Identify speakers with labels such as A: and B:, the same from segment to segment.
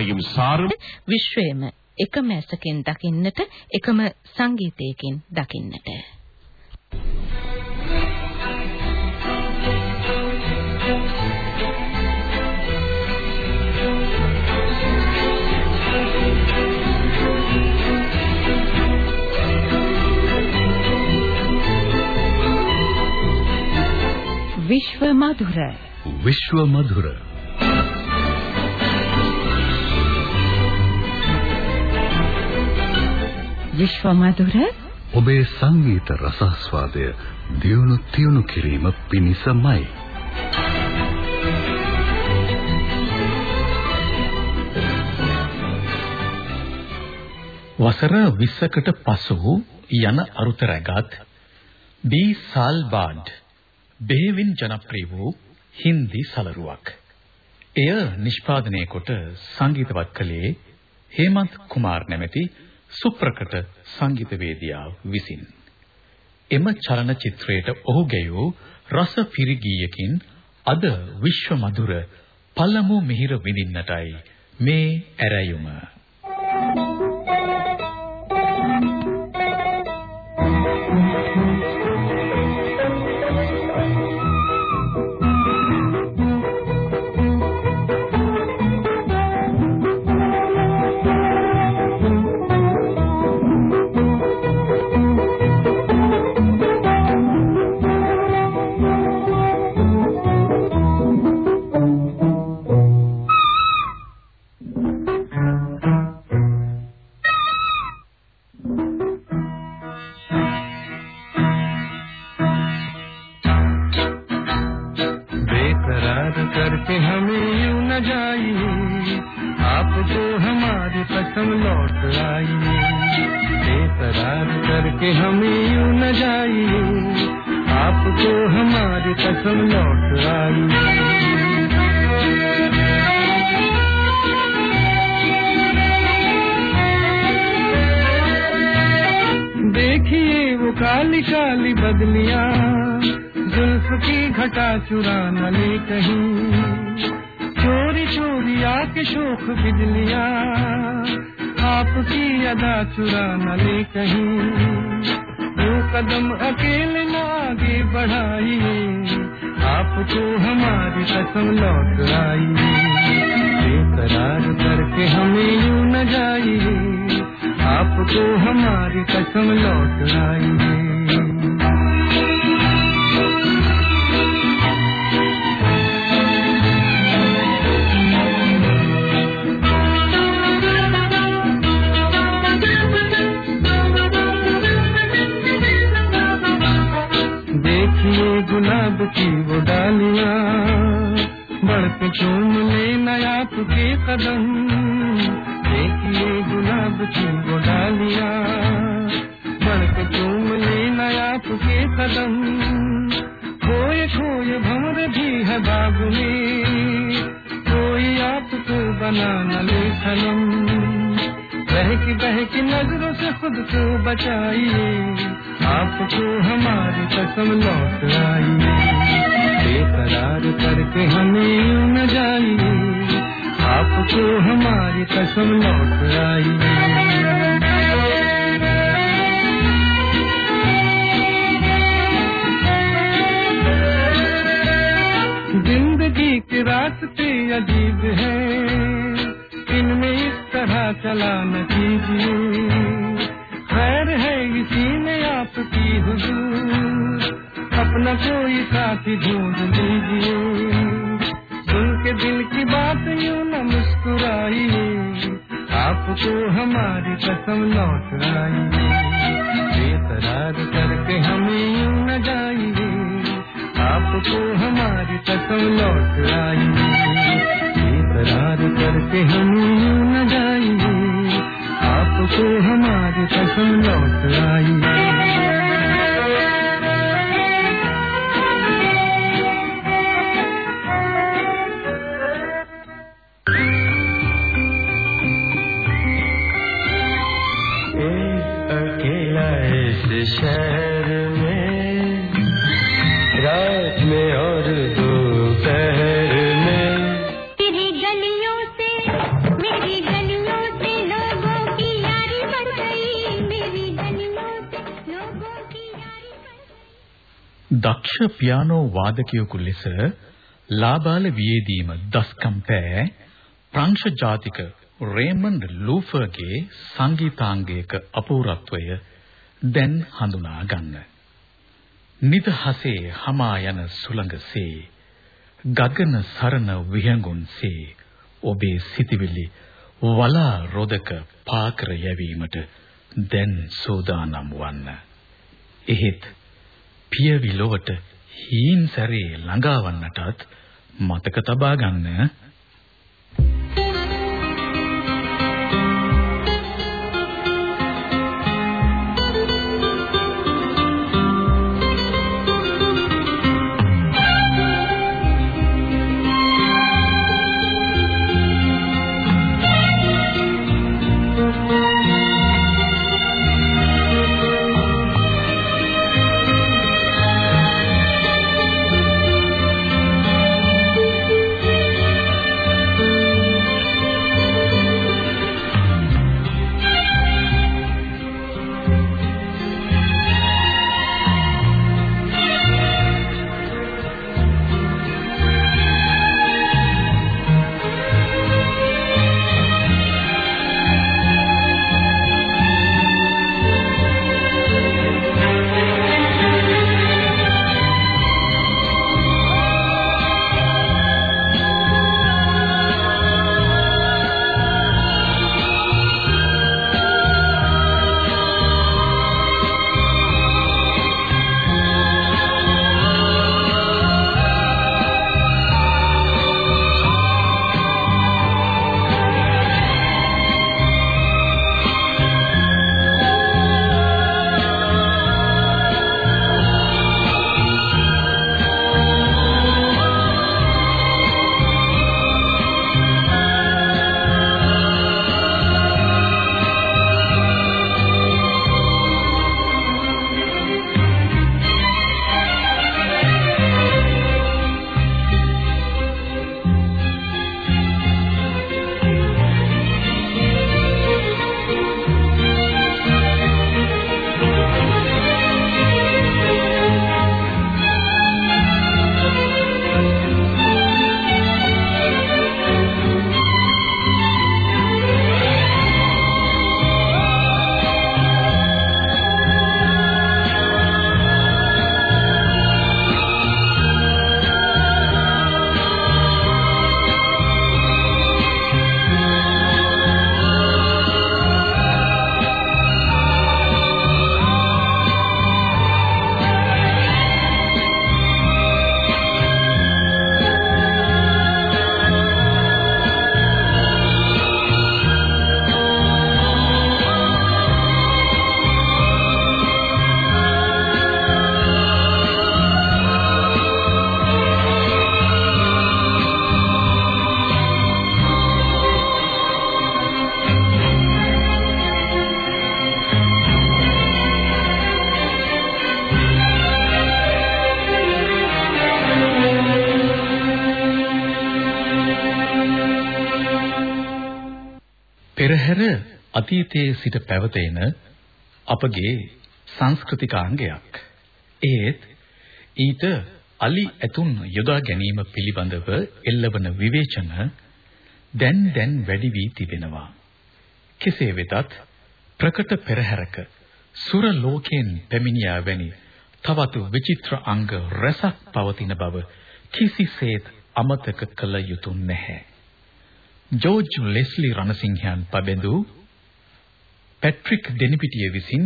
A: ගායනයකින් සාරම
B: විශ්වයේම එකම ඇසකින් දකින්නට එකම සංගීතයකින් දකින්නට. විශ්ව මధుර
C: විශ්ව මధుර
B: විශ්වමధుර
C: ඔබේ සංගීත රසස්වාදය දියුණු තියුණු කිරීම පිණිසමයි.
D: වසර 20කට පසු යන අරුත රැගත් බී සාල්බාඩ් බෙහෙවින් ජනප්‍රිය වූ හින්දි සලරුවක්. එය නිෂ්පාදනය කොට සංගීතවත් කළේ හේමන්ත් කුමාර් නැමැති සුප්‍රකට සංගීතවේදියා විසින්. එම චලනචිත්‍රයට ඔහු ගැයූ රස පිරිගීයකින් අද විශ්ව මధుර පළමු මිහිර විඳින්නටයි මේ ඇරයුම.
E: I don't know.
D: දක්ෂ පියානෝ වාදකයෙකු ලෙස ලාබාල වියේදීම දස්කම් පෑ ප්‍රංශ ජාතික රේමන්ඩ් ලූෆර්ගේ සංගීතාංගයක අපූර්වත්වය දැන් හඳුනා ගන්න. නිදහසේ hama යන සුළඟසේ ගගන සරණ විහඟුන්සේ ඔබේ සිටිවිලි වලා රොදක පාකර යැවීමට දැන් සෝදානම් වන්න. එහෙත් පියවි ලොවට හීන් සැරේ ළඟාවන්නටත් මතක තබා ගන්න අතීතයේ සිට පැවතෙන අපගේ සංස්කෘතිකාංගයක්. ඒත් ඊට අලි ඇතුන් යොදා ගැනීම පිළිබඳව එල්ලවන විවේචන දැන් දැන් වැඩි වී තිබෙනවා. කෙසේ වෙතත් ප්‍රකට පෙරහැරක සුර ලෝකයෙන් පැමිණියා වැනි තවත් විචිත්‍ර අංග රසක් පවතින බව කිසිසේත් අමතක කළ යුතු නැහැ. ජෝර්ජ් ලෙස්ලි රණසිංහයන් පබඳු පැට්‍රික් දෙනිපිටිය විසින්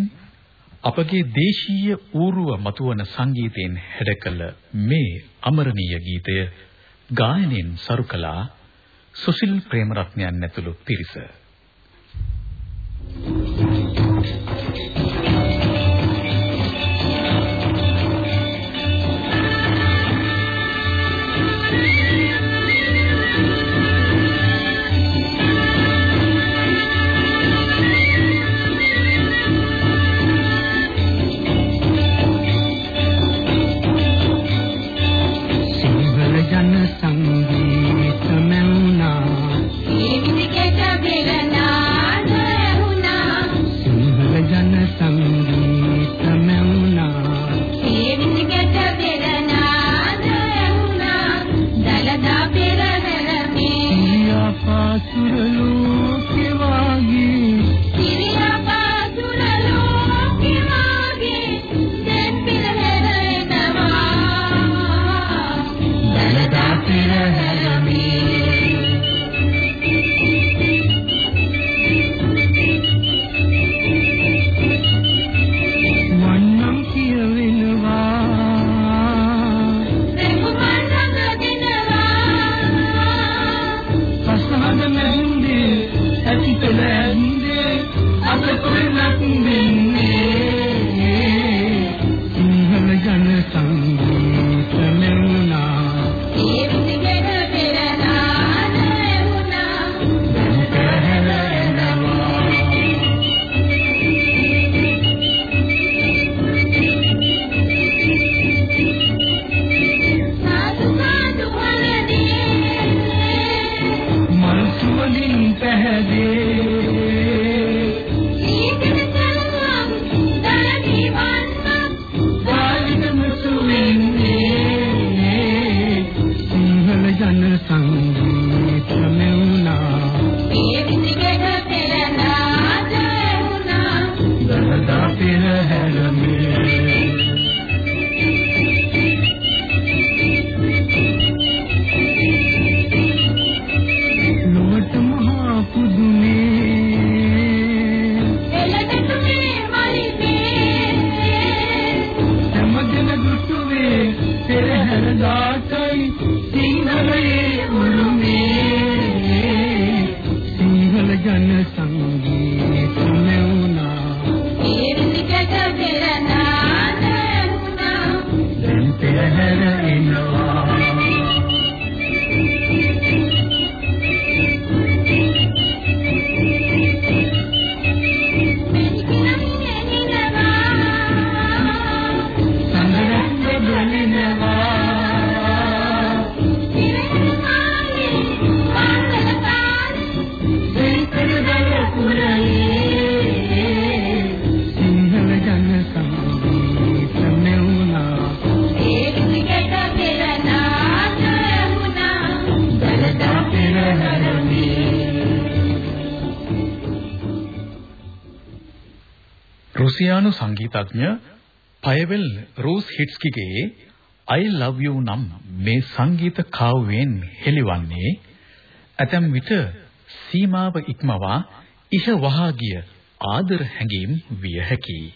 D: අපගේ දේශීය ඌරුව මතුවන සංගීතයෙන් හැඩකළ මේ අමරණීය ගීතය ගායනයෙන් සරු කළා සුසිල් ප්‍රේමරත්නයන් ඇතුළු පිරිස. Thank you. සංගීතඥ පයවෙල් රූස් හිට්ස්කිගේ I love you නම් මේ සංගීත කාව්‍යයෙන් හෙළිවන්නේ ඇතැම් විට සීමාව ඉක්මවා ඉහ වහා ගිය ආදර හැඟීම් විය හැකියි.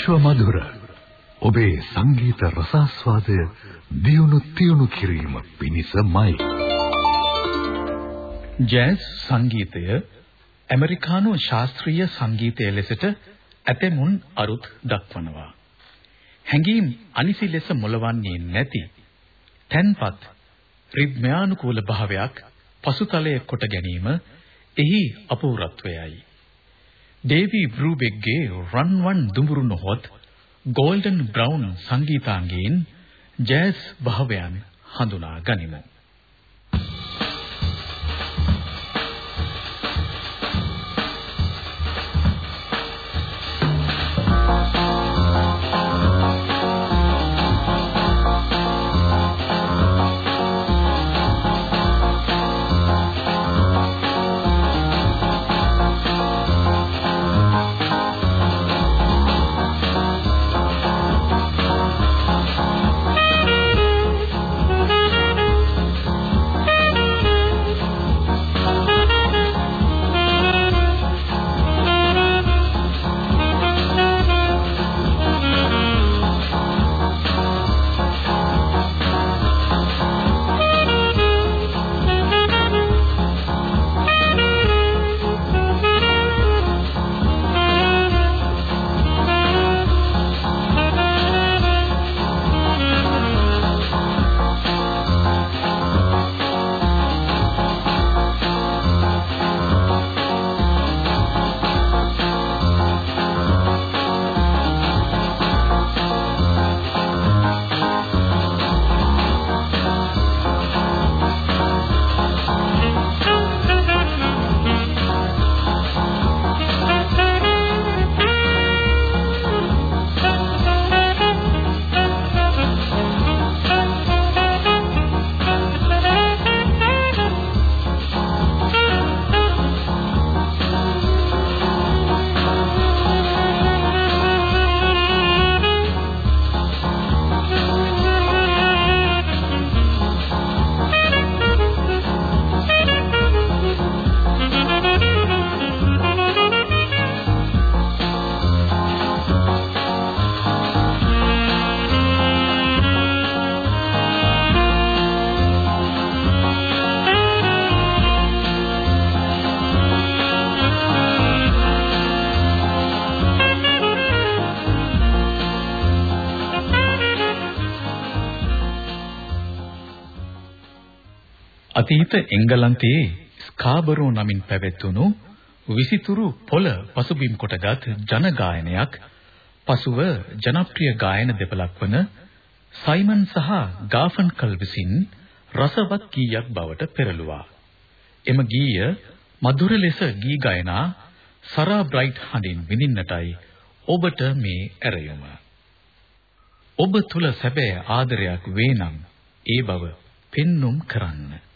C: විශ්ව මధుර ඔබේ සංගීත රසාස්වාදය දියුණු තියුණු කිරීම පිණිසමයි
D: ජෑස් සංගීතය ඇමරිකානු ශාස්ත්‍රීය සංගීතය ලෙසට ඇතැමුන් අරුත් දක්වනවා. හැඟීම් අනිසි ලෙස මොළවන්නේ නැති තන්පත් රිද්මයානුකූල භාවයක් පසුතලයේ කොට ගැනීම එහි අපූර්වත්වයයි. ඩේවි බෲබෙක්ගේ රන් වන් දුඹුරු නොහොත් ගෝල්ඩන් බ්‍රවුන් සංගීතාංගයෙන් ජෑස් භාවයන් හඳුනා ගනිමු. අතීත එංගලන්තයේ ස්කාබරෝ නමින් පැවැත්වුණු විසිතුරු පොළ පසුබිම් කොටගත් ජන ගායනයක් පසුව ජනප්‍රිය ගායන දෙපළක් වන සයිමන් සහ ගාෆන්කල් විසින් රසවත් ගීයක් බවට පෙරළුවා. එම ගීය මధుර ලෙස ගී ගායනා සරා බ්‍රයිට් හඬින් විඳින්නටයි ඔබට මේ ඇරයුම. ඔබ තුල සැබෑ ආදරයක් වේ නම් ඒ බව පෙන්눔 කරන්න.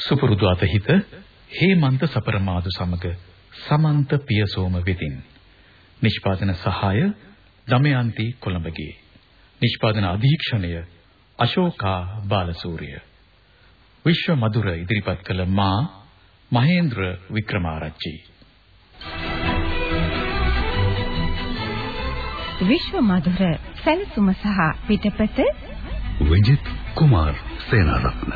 D: සුපුරුදු අතහිත හේමන්ත සපරමාදු සමග සමන්ත පියසෝම වෙතින් නිෂ්පාදන සහාය දමයන්ති කොළඹගේ. නිෂ්පාදන අධීක්ෂණය අශෝකා බාලසූරිය. විශ්ව මధుර ඉදිරිපත් කළ මා මහේන්ද්‍ර වික්‍රමාරච්චි.
B: විශ්ව මధుර සැලසුම සහ පිටපත
C: විජිත් කුමාර් සේනාරත්න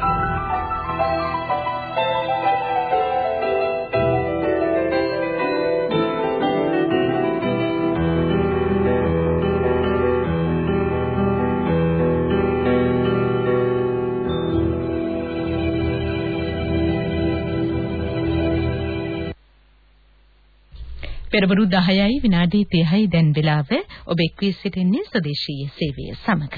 B: පෙරවරු 10යි විනාඩි 30යි දැන් වෙලාව ඔබ එක්වී සිටින්නේ ස්වදේශීය සේවය සමග.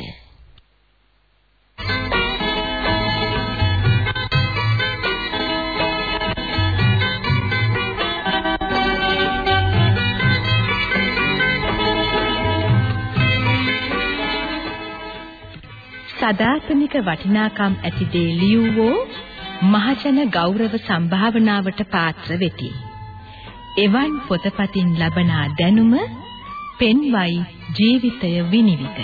B: සදාතනික වටිනාකම් ඇති දේ ලියවෝ මහජන ගෞරව සම්භාවනාවට පාත්‍ර වෙති. එවන් පොතපතින් ලබනා දැනුම පෙන්වයි ජීවිතය විනිවිද.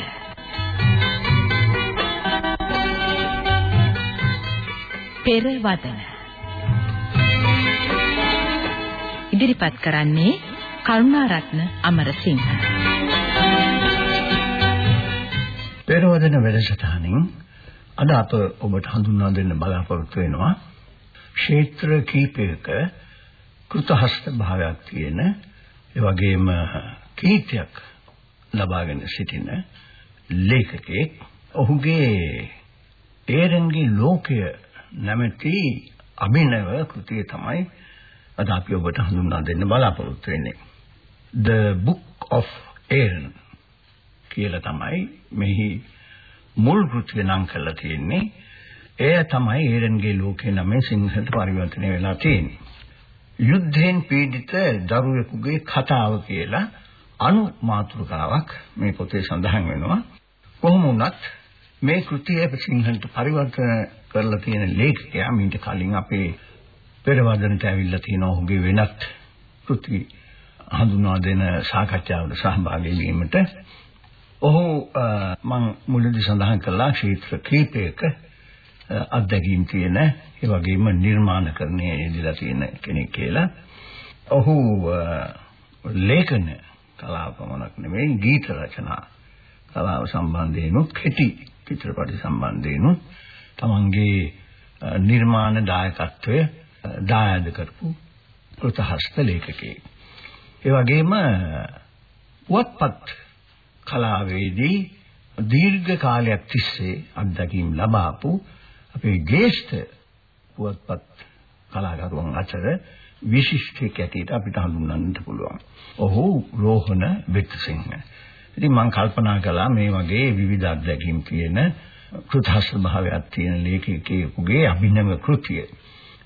B: පෙරවදන ඉදිරිපත් කරන්නේ කරුණාරත්න අමරසිංහ.
F: පෙරවදන වැඩසටහනින් අද අප ඔබට හඳුන්වා දෙන්න බලාපොරොත්තු වෙනවා ක්ෂේත්‍ර කීපයක කෘතහස්ත භාවයක් තියෙන ඒ වගේම කීර්තියක් ලබාගෙන සිටින ලේඛකයෙක් ඔහුගේ ඒරන්ගේ ලෝකය නැමැති අභිනව කෘතිය තමයි අද අපි ඔබට හඳුන්වා දෙන්න බලාපොරොත්තු වෙන්නේ. The Book of Aaron කියලා තමයි මෙහි මුල් කෘතිය නම් කරලා තියෙන්නේ. එය තමයි ඒරන්ගේ ලෝකේ නමෙන් සිංහලට පරිවර්තනය වෙලා තියෙන්නේ. යුද්ධයෙන් පීඩිත දරුවෙකුගේ කතාව කියලා අනු මාතෘකාවක් මේ පොතේ සඳහන් වෙනවා. කොහොම වුණත් මේ කෘතිය සිංහලට පරිවර්තන කරලා තියෙන ලේඛකයා මීට කලින් අපේ පෙරවදනට ඇවිල්ලා තියෙන ඔහුගේ වෙනත් කෘති හඳුන්වා දෙන සාකච්ඡාවකට සහභාගී වීමට ඔහු මම මුලදී සඳහන් කළා ක්ෂේත්‍ර කීපයක අත්දැකීම් තියෙන ඒ වගේම නිර්මාණකරණයේ යෙදලා තියෙන කෙනෙක් කියලා. ඔහු ලේඛන කලාව පමණක් නෙමෙයි ගීත රචනා කලාව සම්බන්ධයෙන් කෙටි චිත්‍රපටි සම්බන්ධයෙන් තමන්ගේ නිර්මාණ දායකත්වය දායාද කරපු කෘතහස්ත ලේඛකයෙක්. ඒ වගේම පුවත්පත් කලාවේදී දීර්ඝ කාලයක් තිස්සේ අත්දැකීම් ලබාපු අපේ ජේෂ්ඨ පුවත්පත් කලාකරුවන් අතර විශිෂ්ටයෙක් ඇටියට අපිට හඳුන්වන්නට පුළුවන්. ඔහු රෝහණ බෙත්සිංහ. ඉතින් මම කල්පනා කළා මේ වගේ විවිධ අත්දැකීම් තියෙන කෘතහස්ත භාවයක් තියෙන ලේඛකයෙකුගේ අභිනව කෘතිය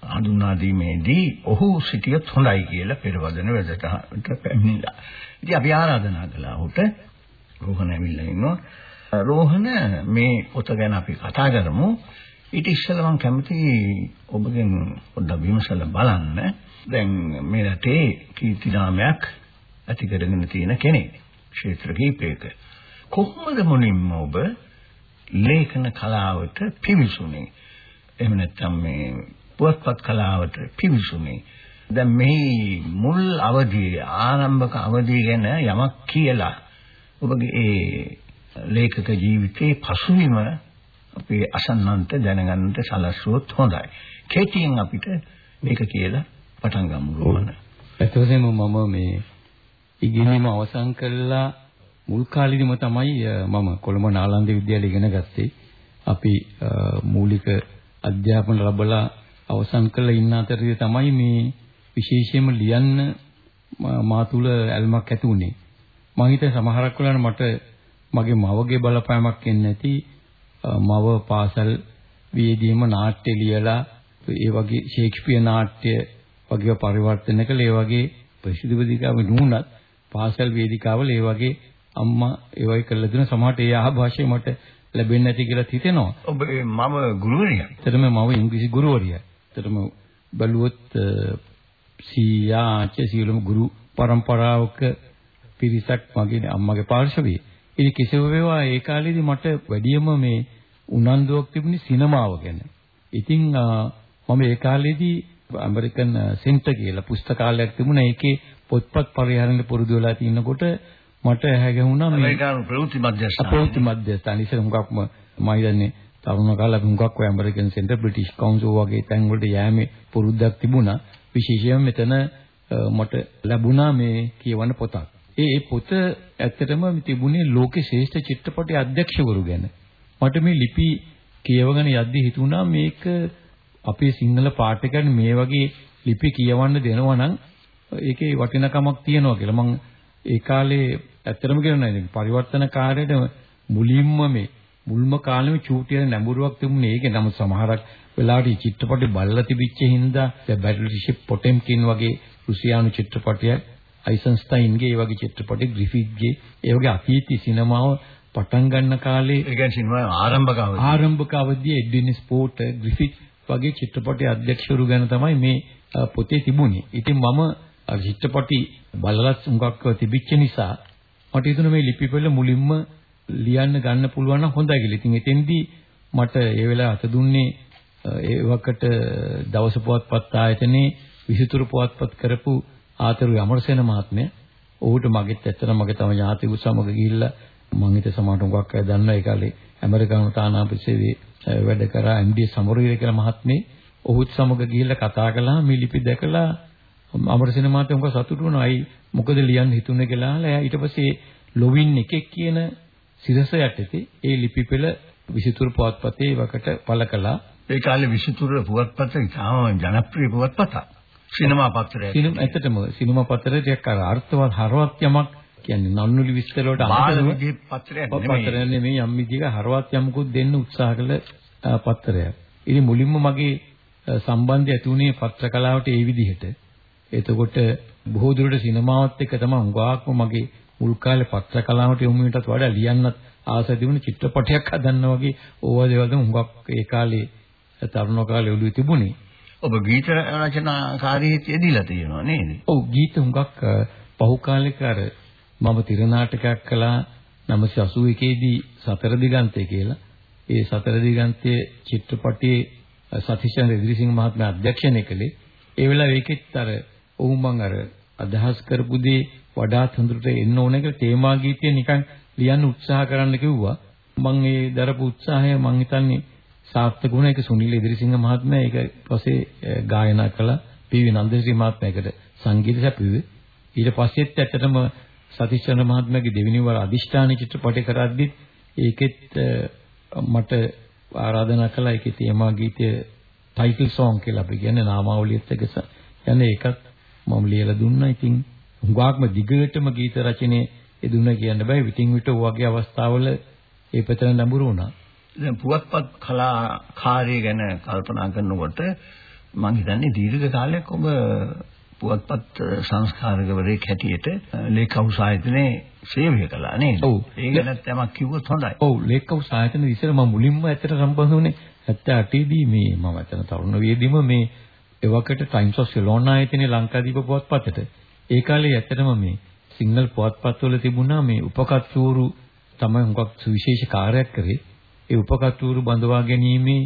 F: හඳුන්වා දීමේදී ඔහු සිටියත් හොඳයි කියලා පෙරවදන වැඩසටහනට පැමිණිලා. ඉතින් අපි ආරාධනා කළා ඔහුට රෝහණ ඇවිල්ලා ඉන්නවා. රෝහණ මේ පොත ගැන අපි කතා කරමු. ඊට ඉස්සෙල්ලා මම කැමති ඔබගෙන් පොඩ්ඩක් විමසලා බලන්න. දැන් මේ රටේ කීර්ති නාමයක් ඇති කරගෙන තියෙන කෙනෙක්. ක්ෂේත්‍ර කීපයක. කොහොමද මුලින්ම ඔබ ලේඛන කලාවට පිවිසුනේ? එහෙම නැත්නම් මේ පුවත්පත් කලාවට පිවිසුනේ? දැන් මේ මුල් අවධියේ ආරම්භක අවධිය ගැන යමක් කියලා ඔබගේ ඒ ලේඛක ජීවිතයේ පසුබිම අපේ අසන්නන්ට දැනගන්නට සලස්වුවොත් හොඳයි. කෙටියෙන් අපිට මේක කියලා පටන් ගමු රෝහණ.
G: ඇත්තටම මම මේ ඉගෙනීම අවසන් කළා මුල් කාලෙදිම තමයි මම කොළඹ නාලන්ද විද්‍යාලය ඉගෙන ගත්තේ. අපි මූලික අධ්‍යාපන ලැබලා අවසන් කළ ඉන්න අතරේ තමයි මේ විශේෂයෙන්ම ලියන්න මා තුල ඇල්මක් ඇති වුණේ. මම හිතේ සමහරක් වෙලාවට මට මගේ මවගේ බලපෑමක් එන්නේ නැති මව පාසල් වේදීම නාට්‍ය ලියලා ඒ වගේ ශේක්ස්පියර් නාට්‍ය වගේ පරිවර්තන කළ ඒ වගේ ප්‍රසිද්ධ වේදිකාවේ නුනත් පාසල් වේදිකාවල ඒ වගේ අම්මා ඒ වගේ කළ දෙන සමහරට ඒ ආභාෂය මට ලැබෙන්නේ නැති කියලා හිතෙනවා.
F: ඔබ මම ගුරුවරියක්.
G: ඇත්තටම මම ඉංග්‍රීසි ගුරුවරියක්. ඇත්තටම බැලුවොත් සීයාච සියලුම ගුරු પરම්පරාවක පිරිසක් මගේ අම්මගේ පාර්ශවයේ. ඉතින් කෙසේ වේවා ඒ කාලේදී මට වැඩියම මේ උනන්දුවක් තිබුණේ සිනමාව ගැන. ඉතින් මම ඒ කාලේදී ඇමරිකන් සෙන්ටර් කියලා පුස්තකාලයක් තිබුණා. ඒකේ පොත්පත් පරිහරණය පුරුදු වෙලා තිනකොට මට ඇහැ ගැහුණා
F: මේ ඇමරිකානු ප්‍රවෘත්ති මධ්‍යස්ථාන.
G: ප්‍රවෘත්ති මධ්‍යස්ථාන ඉතින් හුඟක්ම මම හිතන්නේ තරුණ කාලේ හුඟක් ඔය ඇමරිකන් සෙන්ටර් බ්‍රිටිෂ් කවුන්සිල් වගේ තැන් වලට යෑමේ පුරුද්දක් තිබුණා. විශේෂයෙන්ම මෙතන මට ලැබුණා මේ කියවන පොතක්. ඒ පොත ඇත්තටම තිබුණේ ලෝකේ ශ්‍රේෂ්ඨ චිත්‍රපටි අධ්‍යක්ෂවරු ගැන. මට මේ ලිපි කියවගෙන යද්දි හිතුණා මේක අපේ සිංහල පාඨකයන් මේ වගේ ලිපි කියවන්න දෙනවා නම් ඒකේ වටිනකමක් තියෙනවා කියලා. මම ඒ කාලේ ඇත්තටම කියනවා නේද පරිවර්තන කාර්යයට මුලින්ම මේ මුල්ම කාලෙම චූටියන නැඹුරුවක් තිබුණේ ඒකේ නමුත් සමහරක් වෙලාවට චිත්‍රපටි බලලා තිබිච්ච හින්දා දැන් බැටල්ෂිප් පොටෙම්කින් වගේ රුසියානු චිත්‍රපටයක් අයිසන්ස්ටයින්ගේ ඒ වගේ චිත්‍රපටි ග්‍රිෆිත්ගේ ඒ වගේ අතීත සිනමාව පටන් ගන්න කාලේ
F: ඒ කියන්නේ සිනමා ආරම්භක අවධිය
G: ආරම්භක අවධියේ එඩ්වින් ස්පෝට් ග්‍රිෆිත් වගේ චිත්‍රපටි අධ්‍යක්ෂවරු ගැන තමයි මේ පොතේ තිබුණේ. ඉතින් මම චිත්‍රපටි බලලත් උඟක් තිබිච්ච නිසා මට හිතුණා මේ ලිපි පෙළ මුලින්ම ලියන්න ගන්න පුළුවන් නම් හොඳයි කියලා. ඉතින් එතෙන්දී මට ඒ වෙලාව අත දුන්නේ ඒ වකට දවස පුවත්පත් ආයතනයේ විසිතුරු පුවත්පත් කරපු ආතරු යමරසේන මහත්මයා. ඔහුට මගෙත් ඇත්තට මගේ තම ඥාතිකු සමග ගිහිල්ලා මම හිත සමහරට උගක් අය දන්නවා ඒ කාලේ ඇමරිකානු තානාපතිසේ වැඩ කරා එම්.ඩී. සමරවීර කියලා මහත්මේ. ඔහුත් සමග ගිහිල්ලා කතා කළා මේ ලිපි දැකලා අමරසේන මහත්මයා උග සතුටු වුණා. අයි මොකද ලියන්න හිතුනේ කියලා එයා ඊට පස්සේ ලොවින් එකෙක් කියන සිරස යටතේ ඒ ලිපි පෙළ විසිතුරු පුවත්පතේ වකට පළ කළා.
F: ඒ කාලේ විසිතුරු පුවත්පත ඉතාම ජනප්‍රිය පුවත්පතක්. සිනමා පත්‍රයක්.
G: සිනමා ඇත්තටම සිනමා පත්‍රය ටිකක් අර අර්ථවත් හරවත් යමක් කියන්නේ නන්නුලි විස්තර වලට
F: අමතරව පත්‍රයක් නෙමෙයි.
G: යම් විදිහක හරවත් යමකුත් දෙන්න උත්සාහ කළ පත්‍රයක්. ඉතින් මුලින්ම මගේ සම්බන්ධය ඇති වුණේ පත්‍ර කලාවට ඒ විදිහට. එතකොට බොහෝ දුරට සිනමාවත් එක්ක තමයි උගාක්ම මගේ මුල් කාලේ පත්‍ර කලාවට යොමු වෙනටත් වඩා ලියන්නත් ආස තිබුණ චිත්‍රපටයක් හදන්න වගේ ඕවා දේවල් තමයි හුඟක් ඒ කාලේ තරුණ කාලේ ඔළුවේ තිබුණේ.
F: ඔබ ගීත රචනාකාරීත් යෙදিলা තියෙනවා නේද?
G: ඔව් ගීත හුඟක් පහු කාලෙක අර මම තිර නාටකයක් කළා 981 දී සතර දිගන්තය කියලා. ඒ සතර දිගන්තයේ චිත්‍රපටයේ සතිශාන් රෙදිරිසිංහ මහත්මයා අධ්‍යක්ෂණය කළේ. ඒ වෙලාවේ ඒකෙත් අර ඔව් මං අර අදහස් කරපු දේ වඩාත් හොඳට එන්න ඕන කියලා තේමා ගීතය නිකන් ලියන්න උත්සාහ කරන්න කිව්වා. මං ඒ දරපු උත්සාහය මං හිතන්නේ සාර්ථක වුණා. ඒක සුනිල් ඉදිරිසිංහ මහත්මයා ඒක පස්සේ ගායනා කළා. පී.වී. නන්දසිරි මහත්මයා ඒකට සංගීත සැපයුවේ. ඊට පස්සෙත් ඇත්තටම සතිස්රණ මහත්මයාගේ දෙවෙනි වර අදිෂ්ඨාන චිත්‍රපටය කරද්දි ඒකෙත් මට ආරාධනා කළා ඒකේ තේමා ගීතය ටයිටල් සෝං කියලා අපි කියන්නේ නාමාවලියත් එක්ක යන්නේ ඒකත් මම ලියලා දුන්නා. ඉතින් හුඟක්ම දිගටම ගීත රචනයේ යෙදුණා කියන්න බෑ. විтин විට වගේ අවස්ථාවල ඒ පැතන ලැබුරු වුණා.
F: දැන් පුවත්පත් කලා කාර්යය ගැන කල්පනා කරනකොට මම හිතන්නේ දීර්ඝ කාලයක් ඔබ පුවත්පත් සංස්කාරකවරයෙක් හැටියට ලේකවුස් ආයතනයේ සේවය කළා නේද?
G: ඔව්.
F: ඒ ගැන තමක් කිව්වොත් හොඳයි.
G: ඔව් ලේකවුස් ආයතන ඉස්සර මම මුලින්ම ඇත්තට සම්බන්ධ වුණේ 78 දී මේ මම ඇත්තට තරුණ වේදීම මේ එවකට ටයිම්ස් ඔෆ් සිලෝන් ආයතනයේ ලංකාදීප පුවත්පතට ඒ කාලේ ඇත්තටම මේ සිංගල් පුවත්පත්වල තිබුණා මේ උපකත්වරු තමයි හුඟක් සුවිශේෂ කාර්යයක් කරේ. ඒ උපකත්වරු බඳවා ගැනීමේ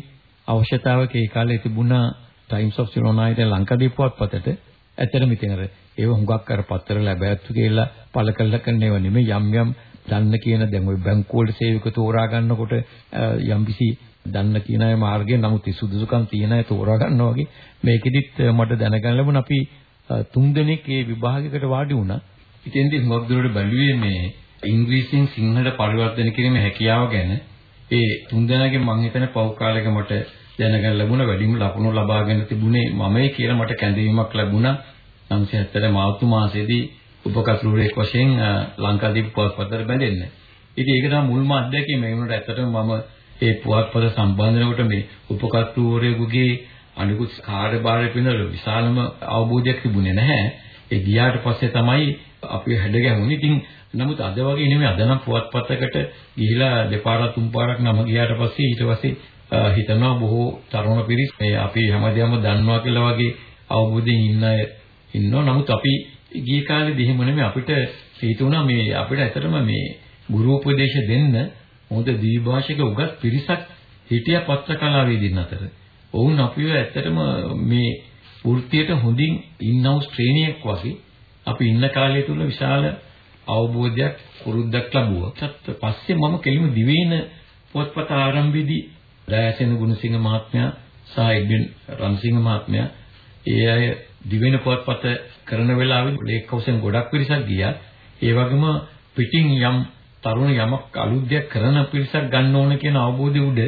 G: අවශ්‍යතාවක ඒ කාලේ තිබුණා ටයිම්ස් ඔෆ් සිලෝන් ආයතන ලංකාදීප පුවත්පතට ඇත්තටම ඉතින් අර ඒව හුඟක් අර පත්‍ර ලැබැත්තු කියලා පළ කළා කරන ඒවා නෙමෙයි. යම් යම් දන්න කියන දැන් ওই බැංකු වල සේවක තෝරා ගන්නකොට යම්කිසි දන්න කියන අය මාර්ගය නමුත් සුදුසුකම් තියෙන අය තෝරා ගන්නවා වගේ මේකෙදිත් මට දැනගන්න ලැබුණා. අපි තුන් දෙනෙක් ඒ විභාගයකට වාඩි වුණා. ඉතින්දී හුඟක් දුරට බැලුවේ මේ ඉංග්‍රීසියෙන් සිංහලට පරිවර්තන කිරීමේ හැකියාව ගැන. ඒ තුන් දෙනාගෙන් මම හිතන පෞ කාලෙක මට දැනගන්න ලැබුණා වැඩිම ලකුණු ලබාගෙන තිබුණේ මමයි කියලා මට කැඳවීමක් ලැබුණා. 970 මාර්තු මාසයේදී උපකටුරේක් වශයෙන් ලංකාදීප පුවත්පතට බැඳෙන්න. ඉතින් ඒක තමයි මුල්ම අත්දැකීම. ඒ වුණාට ඇත්තටම මම ඒ පුවත්පත සම්බන්ධනකොට මේ උපකටුරේකුගේ අනිකුත් කාර්යභාරය පිළිබඳව විශාලම අවබෝධයක් තිබුණේ නැහැ. ඒ ගියාට පස්සේ තමයි අපි හැඩ ගැහුනේ. ඉතින් නමුත් අද වගේ නෙමෙයි අද නම් පුවත්පතකට ගිහිලා දෙපාරක් තුන් පාරක් නම ගියාට පස්සේ ඊට පස්සේ හිතනවා බොහෝ තරුණ පිරිස් මේ අපි හැමදේම දන්නවා කියලා වගේ අවබෝධයෙන් ඉන්න අය ඉන්නවා. නමුත් අපි ගිය කාලේදී එහෙම නෙමෙයි අපිට හිතුණා මේ අපිට ඇත්තටම මේ ගුරු උපදේශ දෙන්න හොඳ ද්විභාෂික උගත් පිරිසක් හිටියා පත්‍ර කලාවේදීන් අතර. ඔවුන් අපිව ඇත්තටම මේ වෘත්තියට හොඳින් ඉන්නවුස් ට්‍රේනියක් වගේ අපි ඉන්න කාලය තුල විශාල අවබෝධයක් පුරුද්දක් ලැබුවා. ඊට පස්සේ මම කෙලිම දිවයින පොත්පත ආරම්භයේදී දයාසෙන ගුණසිංහ මහත්මයා සහ එඩ්වින් රන්සිංහ මහත්මයා ඒ අය දිවෙන පොත්පත කරන වෙලාවෙ ලේක් හවුසෙන් ගොඩක් පිරිසක් ගියා. ඒ වගේම පිටින් යම් තරුණ යමක් අලුත් දෙයක් කරන පිරිසක් ගන්න ඕන කියන අවබෝධය උඩ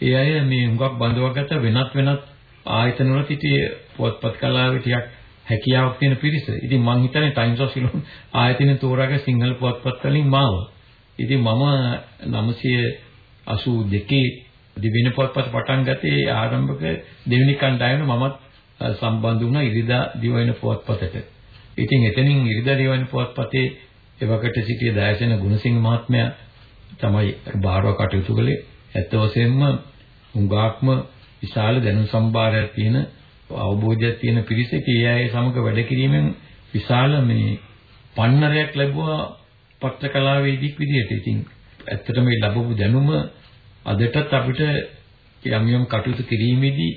G: ඒ අය මේ හුඟක් බඳවාගත්ත වෙනත් වෙනත් ආයතන වල සිටියේ පොත්පත් කලාවේ ටිකක් හැකියාවක් තියෙන පිරිස. ඉතින් මං හිතන්නේ ටයිම්ස් ඔෆ් සිලෝන් ආයතනය තෝරාගෙන සිංහල පුවත්පත් වලින් මාව. ඉතින් මම 982 දිවින පුවත්පත් පටන් ගත්තේ ආරම්භක දෙවෙනි කණ්ඩායම මමත් සම්බන්ධ වුණා ඉරිදා දිවයින පුවත්පතට. ඉතින් එතනින් ඉරිදා දිවයින පුවත්පතේ එවකට සිටිය දයසෙන ගුණසිංහ මහත්මයා තමයි බාරව කටයුතු කළේ. ඇත්ත වශයෙන්ම හුඟාක්ම විශාල දැනුම් සම්භාරයක් තියෙන අවබෝධයක් තියෙන පිරිසක ඒ අය සමග වැඩ කිරීමෙන් විශාල මේ පන්නරයක් ලැබුවා පත්‍ර කලාවේදීක් විදිහට. ඉතින් ඇත්තටම මේ ලැබපු දැනුම අදටත් අපිට යම් යම් කටයුතු කිරීමේදී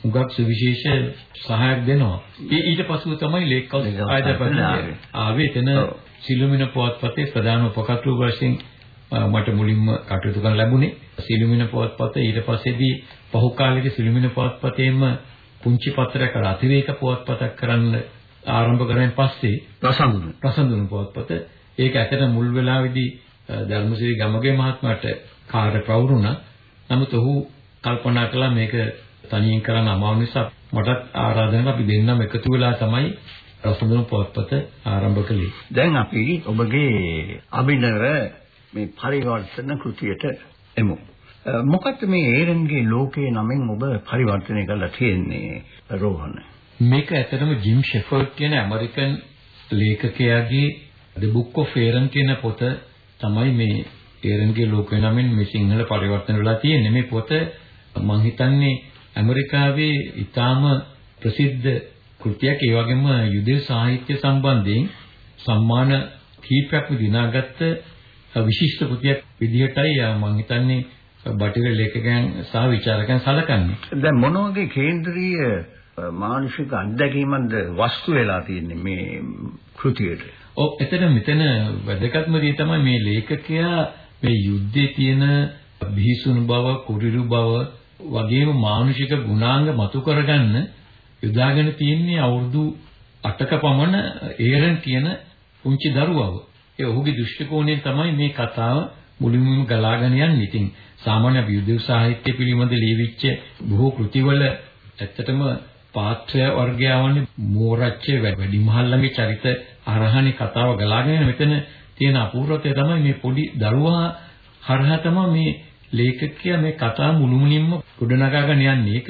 G: උගක් සුවිශේෂ සහායක් දෙනවා. ඒ ඊට පසුව තමයි ලේක්කවුස් ආයතනපති ආවේ එතන සිළුමින පුවත්පතේ ප්‍රධාන උපකටු වශයෙන් මට මුලින්ම කටයුතු කරන්න ලැබුණේ. සිළුමින පුවත්පත ඊට පස්සේදී පහු කාලෙක සිළුමින පුවත්පතේම පුංචි පත්‍රයක අතිරේක පුවත්පතක් කරන්න ආරම්භ කරගෙන පස්සේ
F: රසඳුන
G: රසඳුන පුවත්පත ඒක ඇත්තට මුල් වෙලාවේදී ධර්මසිරි ගමගේ මහත්මයාට කාර්ය ප්‍රවුරුණා. නමුත් ඔහු කල්පනා කළා මේක තනියෙන් කරන්න අමාරු නිසා මටත් ආරාධනා අපි දෙන්නම එකතු වෙලා තමයි රසඳුන පුවත්පත ආරම්භ කළේ.
F: දැන් අපි ඔබගේ අභිනව මේ පරිවර්තන කෘතියට එමු. මොකක්ද මේ ඒරන්ගේ ලෝකයේ නමින් ඔබ පරිවර්තනය කරලා තියෙන්නේ රෝහණ?
G: මේක ඇත්තටම ජිම් ෂෙෆර්ඩ් කියන ඇමරිකන් ලේඛකයාගේ The Book of Aaron කියන පොත තමයි මේ ඒරන්ගේ ලෝකයේ නමින් මේ සිංහල පරිවර්තන වෙලා තියෙන්නේ. මේ පොත මම හිතන්නේ ඇමරිකාවේ ඊටාම ප්‍රසිද්ධ කෘතියක් ඒ වගේම යුදෙව් සාහිත්‍ය සම්බන්ධයෙන් සම්මාන කීපයක්ම දිනාගත්ත විශිෂ්ට කෘතියක් විදිහටයි මම හිතන්නේ බටහිර ලේඛකයන් සහ විචාරකයන් සලකන්නේ.
F: දැන් මොන වගේ කේන්ද්‍රීය මානසික අත්දැකීමක්ද වස්තු වෙලා තියෙන්නේ මේ කෘතියට?
G: ඔව් එතන මෙතන වැදගත්ම දේ තමයි මේ ලේඛකයා මේ යුද්ධයේ තියෙන බිහිසුණු බව, කුරිරු බව වගේම මානසික ගුණාංග මතු කරගන්න යොදාගෙන තියෙන්නේ අවුරුදු 8ක පමණ ඒරන් කියන පුංචි දරුවව. ඒ ඔහුගේ දෘෂ්ටි කෝණයෙන් තමයි මේ කතාව මුලින්ම ගලාගෙන යන්නේ. ඉතින් සාමාන්‍ය යුද්ධ සාහිත්‍ය පිළිබඳ ලියවිච්ච බොහෝ කෘතිවල ඇත්තටම පාත්‍රය වර්ගයවන්නේ මෝරච්ච වැඩිමහල්ලගේ චරිත අරහණේ කතාව ගලාගෙන මෙතන තියෙන අපූර්වත්වය තමයි මේ පොඩි දරුවා හරහා තමයි මේ ලේඛකයා මේ කතාව මුළුමනින්ම ගොඩනගාගෙන යන්නේ. ඒක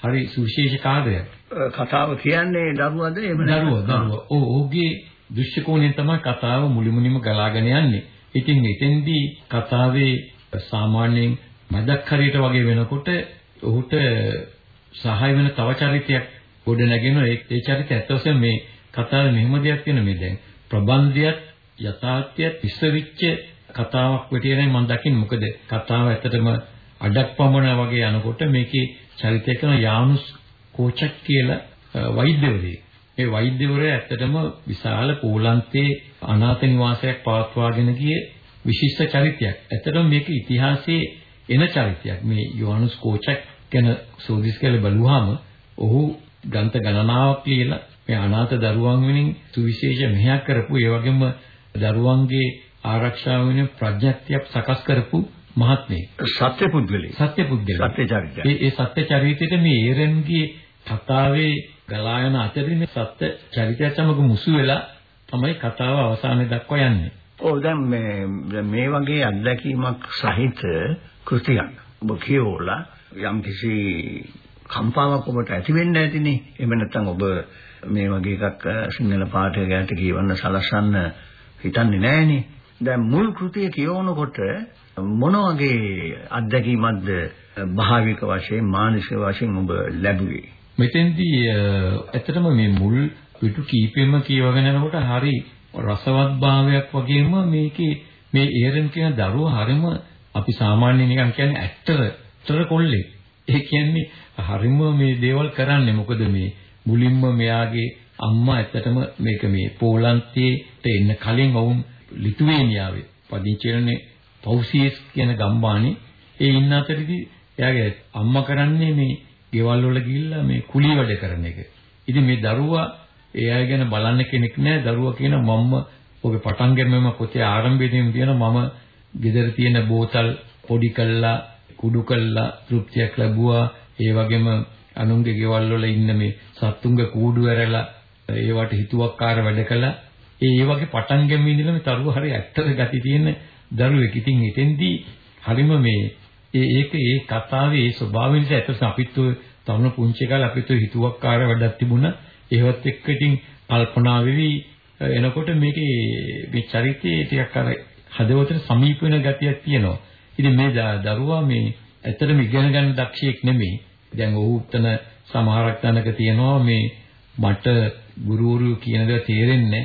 G: හරි සුවිශේෂ කාර්යයක්.
F: කතාව කියන්නේ දරුවද එහෙම
G: දරුවා දරුවා. ඔව් ඔහුගේ දෘශ්‍ය කෝණයෙන් තමයි කතාව මුළුමනින්ම ගලාගෙන යන්නේ. ඉතින් එතෙන්දී කතාවේ සාමාන්‍යයෙන් මදක් හරියට වගේ වෙනකොට ඔහුට සහාය වෙන තව චරිතයක් ගොඩ නැගෙනවා ඒ චරිතය ඇත්ත වශයෙන්ම මේ කතාවේ මෙහෙම දෙයක් වෙන මේ දැන් ප්‍රබන්ධයත් යථාර්ථයත් විශ්වවිච්ච කතාවක් විදියටයි මම දකින්නේ මොකද කතාව ඇත්තටම අඩක් පමණ වගේ යනකොට මේකේ චරිතය කරන යානුස් කෝචක් කියලා වෛද්‍යවරයෙක් මේ වෛද්‍යවරයා ඇත්තටම විශාල පෝලන්තේ අනාථ නිවාසයක් පවත්වාගෙන ගිය විශිෂ්ට චරිතයක්. ඇත්තටම මේක ඉතිහාසයේ එන චරිතයක්. මේ යෝහනුස් කෝචක් ගැන සෝදිස් කියලා බලුවාම ඔහු ග්‍රන්ථ ගණනාවක් කියලා මේ අනාථ දරුවන් වෙනින් සුවිශේෂ මෙහෙයක් කරපු ඒ වගේම දරුවන්ගේ ආරක්ෂාව වෙන ප්‍රඥාක්තියක් සකස් කරපු මහත්මයෙක්.
F: සත්‍ය පුද්ගලෙක්.
G: සත්‍ය පුද්ගලෙක්.
F: සත්‍ය චරිතය.
G: ඒ ඒ සත්‍ය චරිතෙට මේ ඒරන්ගේ කතාවේ ගලා යන අතරින් මේ සත්‍ය චරිතය සමග මුසු වෙලා තමයි කතාව අවසානයේ දක්වා යන්නේ.
F: ඔව් දැන් මේ මේ වගේ අත්දැකීමක් සහිත කෘතියක් ඔබ කියවලා යම් කිසි කම්පාවක් ඔබට ඇති වෙන්න ඇතිනේ. එහෙම නැත්නම් ඔබ මේ වගේ එකක් සිංහල පාඨකයන්ට කියවන්න සලසන්න හිතන්නේ නැහනේ. දැන් මුල් කෘතිය කියවනකොට මොන වගේ අත්දැකීමක්ද භාවික වශයෙන් මානසික වශයෙන් ඔබ ලැබුවේ?
G: මෙතෙන්දී ඇත්තටම මේ මුල් පිටු කීපෙම කියවගෙන යනකොට හරි රසවත් භාවයක් වගේම මේකේ මේ ඒරන් කියන දරුවා හරිම අපි සාමාන්‍ය නිකන් කියන්නේ ඇක්ටර් ඇක්ටර් කොල්ලෙක්. ඒ කියන්නේ හරිම මේ දේවල් කරන්නේ මොකද මේ මුලින්ම මෙයාගේ අම්මා ඇත්තටම මේක මේ පෝලන්තයට එන්න කලින් වුන් ලිතුවේනියාවේ පදිංචි වෙන්නේ පෞසියස් කියන ගම්මානේ ඒ ඉන්න අතරේදී එයාගේ අම්මා කරන්නේ මේ ගෙවල් වල ගිහිල්ලා මේ කුලී වැඩ කරන එක. ඉතින් මේ දරුවා ඒ අය ගැන බලන්න කෙනෙක් නැහැ. දරුවා කියන මම්ම ඔගේ පටන් ගැනීම පොතේ ආරම්භයේදීම කියන මම ගෙදර තියෙන බෝතල් පොඩි කළා කුඩු කළා තෘප්තියක් ලැබුවා. ඒ වගේම අනුන්ගේ ගෙවල් වල ඉන්න මේ සත්තුන්ගේ කූඩු ඇරලා ඒවට හිතුවක්කාර වැඩ කළා. ඒ ඒ වගේ පටන් ගැනීම ඉඳලා මේ තරුව හරි ඇත්තද ගති තියෙන දරුවෙක්. ඉතින් එතෙන්දී හරිම මේ ඒ ඒක ඒ කතාවේ ඒ ස්වභාවය නිසා ඇත්තට අපිත් ඔය තරුණ පුංචි කාලේ අපිත් ඔය හිතුවක්කාර වැඩක් තිබුණා. ඒවත් එක්ක ඉතින් කල්පනා වෙවි එනකොට මේකේ මේ චරිතයේ ටිකක් අර හදවතට සමීප වෙන ගතියක් තියෙනවා. ඉතින් මේ දරුවා මේ ඇත්තටම ඉගෙන ගන්න දක්ෂයෙක් නෙමෙයි. දැන් ඔහු උත්තන සමහරක් තැනක තියෙනවා මේ මට ගුරුවරු කියන දේ තේරෙන්නේ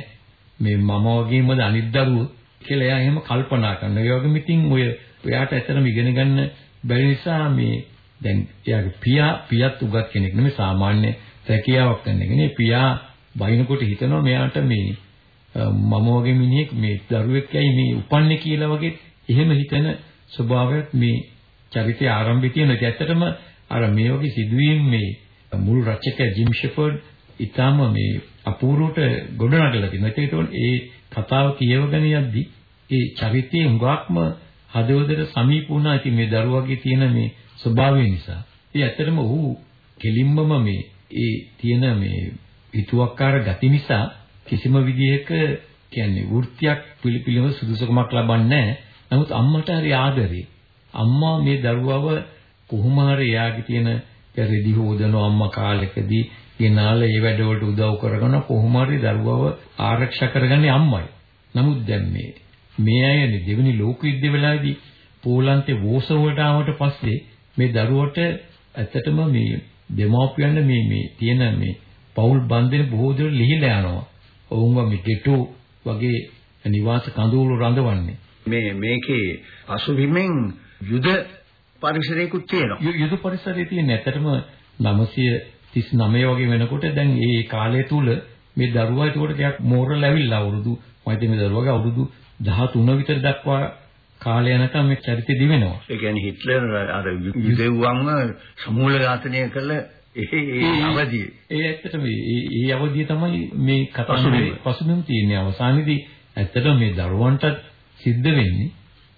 G: මේ මම වගේමද අනිත් දරුවෝ කියලා එයා එහෙම කල්පනා කරනවා. ඒ වගේම ඉතින් ඔය එයාට ඇත්තටම ඉගෙන ගන්න බැරි නිසා මේ දැන් එයාගේ පියා පියත් උගත් කෙනෙක් නෙමෙයි සාමාන්‍ය රැකියාවක් කරන කෙනෙක්. පියා බයිනකොට හිතනවා මෙයාට මේ මම වගේ මිනිහෙක් මේ දරුවෙක් ඇයි මේ උපන්නේ කියලා වගේ එහෙම හිතන ස්වභාවයක් මේ චරිතය ආරම්භයේ තියෙන. ඒක ඇත්තටම අර මේ වගේ සිදුවීම් මේ මුල් රචක ජිම් ෂෙෆර්ඩ් ඊටාම මේ අපූර්වට ගොඩනගලා තියෙනවා. ඒකට ඒ කතාව කියවගෙන යද්දි ඒ චරිතයේ හුඟක්ම හදවතට සමීප වුණා. ඉතින් මේ දරුවගේ තියෙන මේ ස්වභාවය නිසා. ඒ ඇත්තටම ඔහු කෙලින්මම මේ ඒ තියෙන මේ හිතුවක්කාර ගති නිසා කිසිම විදිහක කියන්නේ වෘත්තියක් පිළිපිලිව සුදුසුකමක් ලබන්නේ නැහැ. නමුත් අම්මට හරි ආදරේ. අම්මා මේ දරුවව කොහොම හරි එයාගේ තියෙන රෙදි හොදන අම්මා කාලෙකදී ගෙනාලා ඒ වැඩවලට උදව් කරගෙන කොහොම හරි දරුවව ආරක්ෂා කරගන්නේ අම්මයි. නමුත් දැන් මේ මේ අය දෙවෙනි ලෝක යුද්ධ වෙලාවේදී පෝලන්තේ වෝසවලට ආවට පස්සේ මේ දරුවට ඇත්තටම මේ දෙමාපියන් මේ මේ තියෙන මේ පෞල් බන්ධන බොහෝ දුර ලිහිලා යනවා. ඔවුන්ව මේ ගෙටෝ වගේ නිවාස කඳවුරු රඳවන්නේ.
F: මේ මේකේ පසුබිමෙන් යුද පරිසරයකුත් තියෙනවා.
G: යුද පරිසරයේ තියෙන ඇත්තටම 939 වගේ වෙනකොට දැන් ඒ කාලය තුල මේ දරුවා ඒකට ටිකක් මෝරල් ඇවිල්ලා අවුරුදු මම හිතන්නේ මේ දරුවාගේ අවුරුදු 13 විතර දක්වා කාලය යනකම් මේ චරිතය දිවෙනවා.
F: ඒ කියන්නේ හිට්ලර් අර යුදෙව්වන්ව සමූල ඝාතනය කළ ඒ අවධිය.
G: ඒ ඇත්තටම මේ අවධිය තමයි මේ කතාවේ පසුබිම් තියෙන්නේ අවසානයේදී ඇත්තටම මේ දරුවන්ට සිද්ධ වෙන්නේ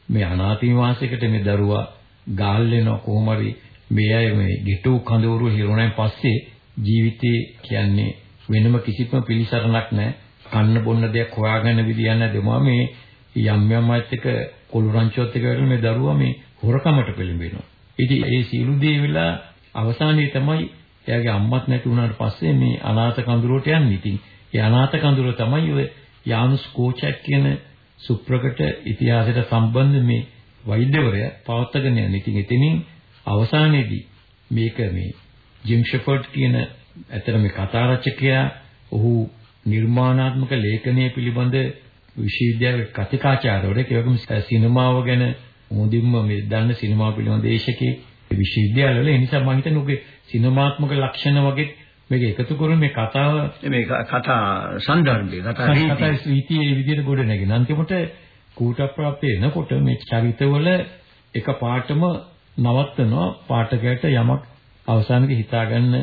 G: මේ අනාථ නිවාසයකට මේ දරුවා ගාල් වෙනවා කොහොම හරි මේ අය මේ ගෙටු කඳවුරු හිරුණෙන් පස්සේ ජීවිතේ කියන්නේ වෙනම කිසිම පිළිසරණක් නැහැ. කන්න බොන්න දෙයක් හොයාගන්න විදියක් නැහැ. දෙමා මේ යම් යම් අයත් එක කොළු රංචුවත් එක වැඩි මේ දරුවා මේ හොරකමට පෙළඹෙනවා. ඉතින් ඒ සීළු දේ වෙලා අවසානයේ තමයි එයාගේ අම්මත් නැති වුණාට පස්සේ මේ අනාථ කඳුරට යන්නේ. ඉතින් ඒ අනාථ කඳුර තමයි ඔය යානුස් කෝචක් කියන සුප්‍රකට ඉතිහාසයට සම්බන්ධ මේ වෛද්‍යවරයා පවත්වාගෙන යන්නේ. ඉතින් එතනින් අවසානයේදී මේක මේ ජිම් ෂෙෆර්ඩ් කියන ඇතර මේ කතා රචකයා ඔහු නිර්මාණාත්මක ලේඛනය පිළිබඳ විශ්වවිද්‍යාලයේ කතිකාචාර්යවරයෙක් ඒ වගේම සිනමාව ගැන හොඳින්ම මේ දන්න සිනමාව පිළිබඳ දේශකේ විශ්වවිද්‍යාලවල. ඒ නිසා මම හිතන්නේ ඔගේ සිනමාත්මක ලක්ෂණ වගේ මේක එකතු කරුම මේ කතාව
F: මේ කතා සංදර්භය කතා
G: රීතිය කතා රීතියේ විදිහට ගොඩ නැගෙන. අන්තිමට කූට ප්‍රාප්තිය එනකොට මේ චරිතවල එක පාටම නවත්තනවා පාඨකයට යමක් අවසානයේ හිතාගන්න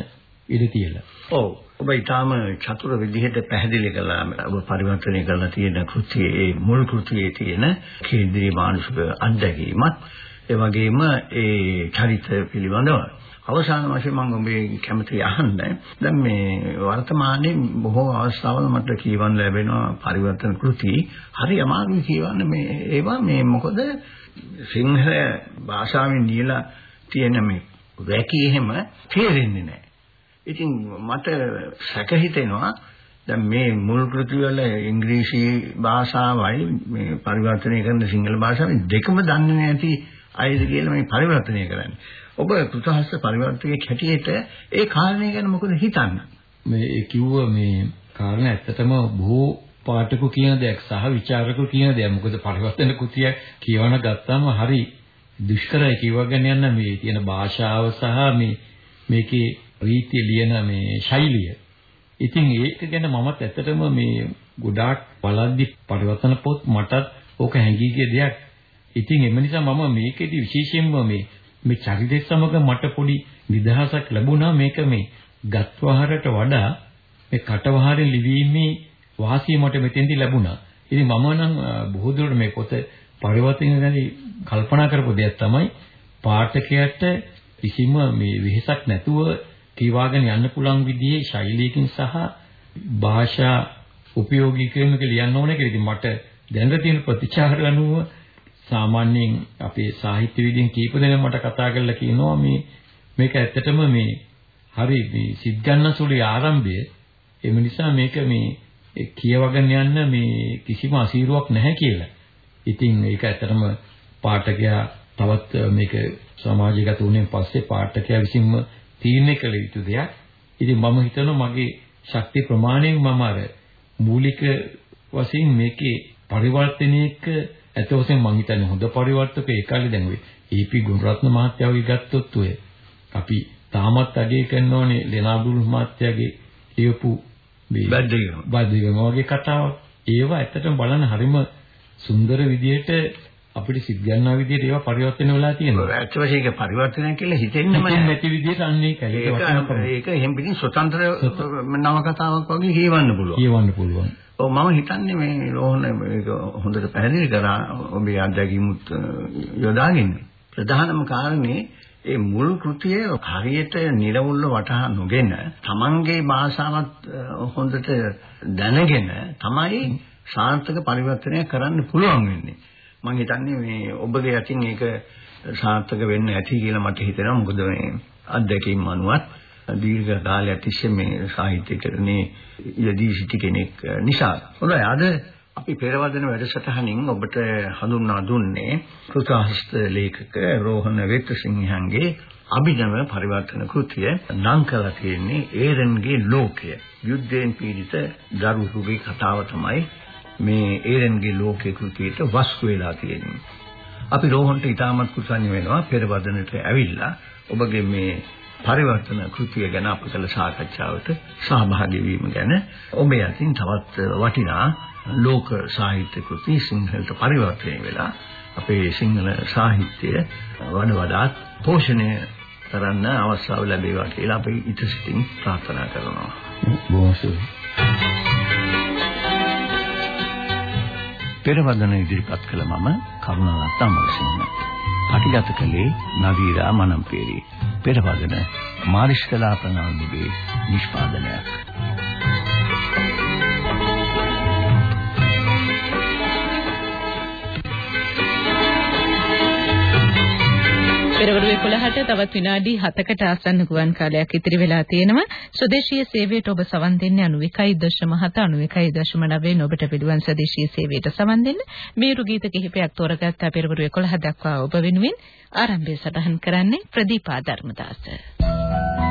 G: ඉඩ තියලා.
F: ඔව්. ඔබ ඊටාම චතුර විදිහට පැහැදිලි කළා ඔබ පරිවර්තනය කරලා තියෙන කෘතියේ ඒ මුල් කෘතියේ තියෙන කේන්ද්‍රීය මානසික අත්දැකීමත් ඒ වගේම ඒ චරිත පිළිබඳව අවසාන වශයෙන් මම ඔබේ කැමති අහන්න. දැන් මේ වර්තමානයේ බොහෝ අවස්ථාවල මට කියවන්න ලැබෙනවා පරිවර්තන කෘති. හරි අමාරුයි කියවන්න. මේ ඒවා මේ මොකද? සිංහල භාෂාවෙන් නියලා තියෙන මේ වැකි එහෙම තේරෙන්නේ නැහැ. ඉතින් මට සැක හිතෙනවා. දැන් මේ මුල් කෘති වල ඉංග්‍රීසි භාෂාවයි මේ පරිවර්තනය කරන සිංහල භාෂාවයි දෙකම දන්නේ නැති අයද කියලා මේ පරිවර්තනය කරන්නේ. ඔබ කෘතහස්ත පරිවර්තකයෙක් හැටියට ඒ කාරණේ ගැන මොකද හිතන්නේ?
G: මේ කිව්ව මේ කාරණා ඇත්තටම බොහෝ පාඨක කියන දෙයක් සහ ਵਿਚාරක කියන දෙයක්. මොකද පරිවර්තන කෘතිය කියවන ගත්තාම හරි දුෂ්කරයි කියවගෙන යන මේ තියෙන භාෂාව සහ මේ මේකේ රීතිය ලියන මේ ශෛලිය. ඉතින් ඒක ගැන මමත් ඇත්තටම මේ ගොඩාක් බලද්දි පරිවර්තන පොත් මටත් ඕක හැංගී ගිය දෙයක්. ඉතින් එම නිසා මම මේකෙදි විශේෂයෙන්ම මේ මේ චරිතය සමග මට පොඩි නිදහසක් ලැබුණා මේක මේ ගත්වහරට වඩා මේ කටවහරෙන් ලිවීමේ වාසිය මට මෙතෙන්දී ලැබුණා. ඉතින් මම නම් බොහෝ දුරට මේ පොත පරිවර්තන ගැන කල්පනා කරපු දෙයක් තමයි පාඨකයාට කිසිම මේ වෙහෙසක් නැතුව කියවාගෙන යන්න පුළුවන් විදිහේ ශෛලියකින් සහ භාෂා උපයෝගීකමක ලියන්න ඕනේ කියලා. ඉතින් මට දැනට තියෙන ප්‍රතිචාර අනුව සාමාන්‍යයෙන් අපේ සාහිත්‍ය විදිහෙන් කීප දෙනෙක් මට කතා කරලා කියනවා මේ මේක ඇත්තටම මේ හරි මේ සිත් ගන්න සුළු ආරම්භය එම නිසා මේක මේ කියවගෙන යන්න මේ කිසිම අසීරුවක් නැහැ කියලා. ඉතින් ඒක ඇත්තටම පාඨකයා තවත් මේක සමාජගත වුණෙන් පස්සේ පාඨකයා විසින්ම තීරණය කළ යුතු දෙයක්. ඉතින් මම හිතනවා මගේ ශක්ති ප්‍රමාණයෙන් මම අර මූලික වශයෙන් මේකේ පරිවර්තනයක ඇත්ත වශයෙන්ම මම හිතන්නේ හොඳ පරිවර්තක ඒ කාලේ දැන් ඔය ඒපි ගුණරත්න මහත්තයාගේ ගත්තොත් ඔය අපි තාමත් අගය කරන ඕනේ ලෙනාඩුල් මහත්තයාගේ ලියපු
F: මේ බද්දේගම
G: බද්දේගම වගේ කතාවක් ඒවා ඇත්තටම බලන්න හරිම සුන්දර විදියට අපිට සිත් ගන්නා විදිහට ඒවා පරිවර්තන වෙලා තියෙනවා.
F: ඇත්ත වශයෙන්ම ඒක පරිවර්තනය කියලා හිතෙන්නම.
G: නැති විදිහට අන්න ඒකයි.
F: ඒක ඒක එහෙම් පිටින් ස්වතන්ත්‍ර නවකතාවක් වගේ කියවන්න පුළුවන්.
G: කියවන්න පුළුවන්.
F: ඔව් මම හිතන්නේ මේ රෝහණ මේක හොඳට පැහැදිලි කරා ඔබේ අත්දැකීමුත් යොදාගෙන. ප්‍රධානම කාරණේ ඒ මුල් කෘතිය හරියට නිර්වුල්ව වටහා නොගෙන තමන්ගේ භාෂාවත් හොඳට දැනගෙන තමයි සාර්ථක පරිවර්තනය කරන්න පුළුවන් වෙන්නේ. මම හිතන්නේ මේ ඔබගේ අතින් ඒක සාර්ථක වෙන්න ඇති කියලා මට හිතෙනවා. මොකද මේ අත්දැකීම් අනුවත් දීර්ඝ කාලයක් තිස්සේ මේ සාහිත්‍යකරණේ යෙදී සිටි කෙනෙක් නිසා. හොඳයි අද අපි පෙරවදන වැඩසටහනින් ඔබට හඳුන්වා දුන්නේ කෘතහස්ත ලේඛක රෝහණ වෙත්සිංහන්ගේ අභිනව පරිවර්තන කෘතිය නම් කරලා තියෙන්නේ ඒරන්ගේ ලෝකය. යුද්ධයෙන් පීඩිත දරුවෙකුගේ කතාව තමයි මේ ඒරන්ගේ ලෝකේ කෘතියට වස්තු වෙලා තියෙන්නේ. අපි රෝහණට ඉතාමත් කුසන්නේ වෙනවා පෙරවදනට ඇවිල්ලා ඔබගේ මේ පරිවර්තන කෘතිය ගැන අප කළ සාකච්ඡාවට සහභාගී වීම ගැන ඔබේ අතින් තවත් වටිනා ලෝක සාහිත්‍ය කෘති සිංහලට පරිවර්තනය වෙලා අපේ සිංහල සාහිත්‍යය වඩ වඩාත් පෝෂණය කරන්න අවස්ථාව ලැබේවා කියලා අපි ඉතිසිතින් ප්‍රාර්ථනා කරනවා.
G: බොහොම සුවයි.
F: පෙරවදන ඉදිරිපත් කළ මම කරුණාරත්න අමරසිංහ. පටිගත කළේ නවීරා මනම්පේරි. පෙරවදන මාරිස්කලා ප්‍රනාන්දුගේ නිෂ්පාදනයක්.
B: පෙරවරු 11ට තවත් විනාඩි 7කට ආසන්න ගුවන් කාලයක් ඉතිරි වෙලා තියෙනවා. ස්වදේශීය සේවයට ඔබ සවන් දෙන්නේ 91.7 91.9 ඔබට පිළිවන් ස්වදේශීය සේවයට සවන් දෙන්න. මේ රුගීත කිහිපයක් තෝරගත්ත පෙරවරු 11 දක්වා ඔබ වෙනුවෙන් ආරම්භය සටහන් කරන්නේ ප්‍රදීපා ධර්මදාස.